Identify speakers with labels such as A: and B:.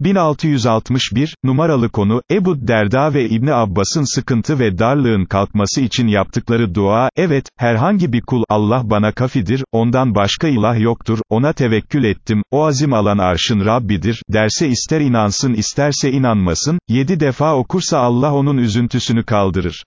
A: 1661, numaralı konu, Ebu Derda ve İbni Abbas'ın sıkıntı ve darlığın kalkması için yaptıkları dua, evet, herhangi bir kul, Allah bana kafidir, ondan başka ilah yoktur, ona tevekkül ettim, o azim alan arşın Rabbidir, derse ister inansın isterse inanmasın, yedi defa okursa Allah onun üzüntüsünü kaldırır.